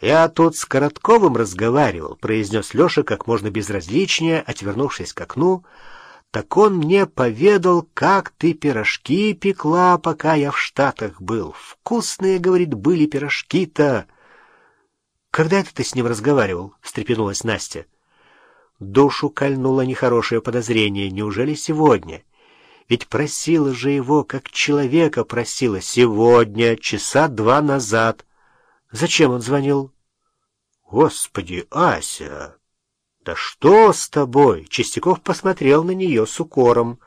«Я тут с Коротковым разговаривал», — произнес Леша как можно безразличнее, отвернувшись к окну. «Так он мне поведал, как ты пирожки пекла, пока я в Штатах был. Вкусные, — говорит, — были пирожки-то». «Когда это ты с ним разговаривал?» — встрепенулась Настя. Душу кольнуло нехорошее подозрение. Неужели сегодня? Ведь просила же его, как человека просила, сегодня, часа два назад. Зачем он звонил? Господи, Ася! Да что с тобой? Чистяков посмотрел на нее с укором.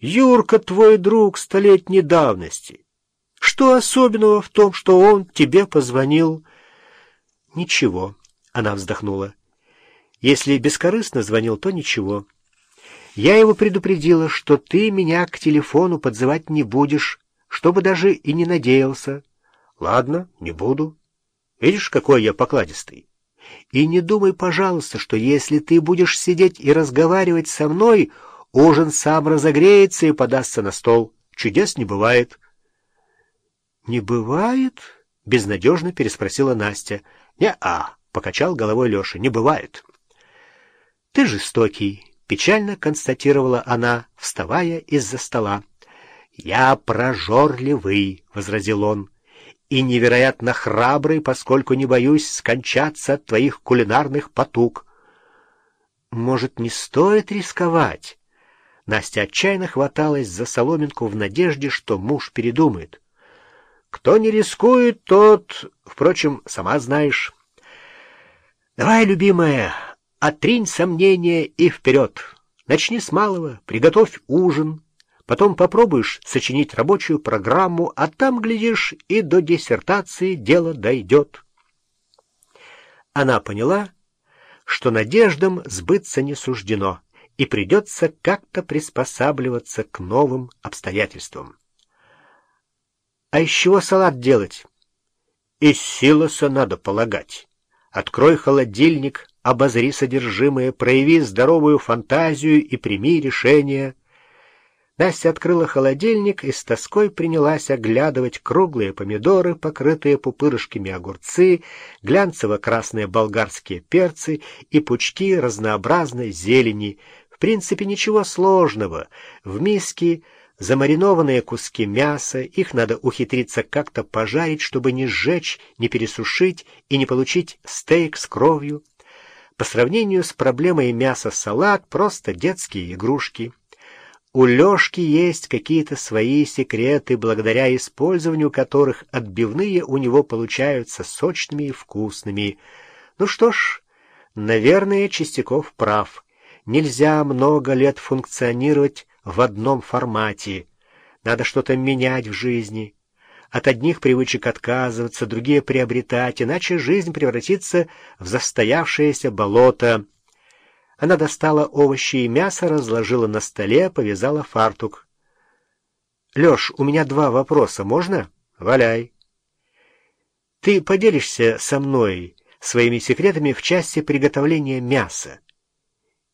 Юрка твой друг столетней давности. Что особенного в том, что он тебе позвонил? Ничего, она вздохнула. Если бескорыстно звонил, то ничего. Я его предупредила, что ты меня к телефону подзывать не будешь, чтобы даже и не надеялся. Ладно, не буду. Видишь, какой я покладистый. И не думай, пожалуйста, что если ты будешь сидеть и разговаривать со мной, ужин сам разогреется и подастся на стол. Чудес не бывает. — Не бывает? — безнадежно переспросила Настя. — Не-а, — покачал головой Леша, — не бывает. — Ты жестокий, — печально констатировала она, вставая из-за стола. — Я прожорливый, — возразил он и невероятно храбрый, поскольку не боюсь скончаться от твоих кулинарных потуг. Может, не стоит рисковать? Настя отчаянно хваталась за соломинку в надежде, что муж передумает. Кто не рискует, тот, впрочем, сама знаешь. Давай, любимая, отринь сомнения и вперед. Начни с малого, приготовь ужин, Потом попробуешь сочинить рабочую программу, а там, глядишь, и до диссертации дело дойдет. Она поняла, что надеждам сбыться не суждено, и придется как-то приспосабливаться к новым обстоятельствам. А из чего салат делать? Из силоса надо полагать. Открой холодильник, обозри содержимое, прояви здоровую фантазию и прими решение — Настя открыла холодильник и с тоской принялась оглядывать круглые помидоры, покрытые пупырышками огурцы, глянцево-красные болгарские перцы и пучки разнообразной зелени. В принципе, ничего сложного. В миске замаринованные куски мяса, их надо ухитриться как-то пожарить, чтобы не сжечь, не пересушить и не получить стейк с кровью. По сравнению с проблемой мяса-салат, просто детские игрушки — у Лешки есть какие-то свои секреты, благодаря использованию которых отбивные у него получаются сочными и вкусными. Ну что ж, наверное, Чистяков прав. Нельзя много лет функционировать в одном формате. Надо что-то менять в жизни. От одних привычек отказываться, другие приобретать, иначе жизнь превратится в застоявшееся болото — она достала овощи и мясо, разложила на столе, повязала фартук. — Леш, у меня два вопроса, можно? — Валяй. — Ты поделишься со мной своими секретами в части приготовления мяса?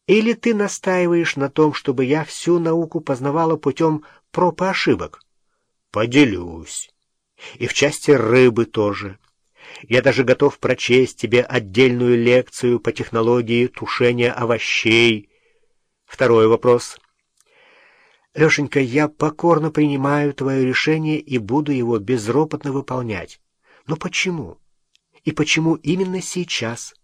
Или ты настаиваешь на том, чтобы я всю науку познавала путем проб и ошибок? — Поделюсь. И в части рыбы тоже. — я даже готов прочесть тебе отдельную лекцию по технологии тушения овощей. Второй вопрос. Лешенька, я покорно принимаю твое решение и буду его безропотно выполнять. Но почему? И почему именно сейчас?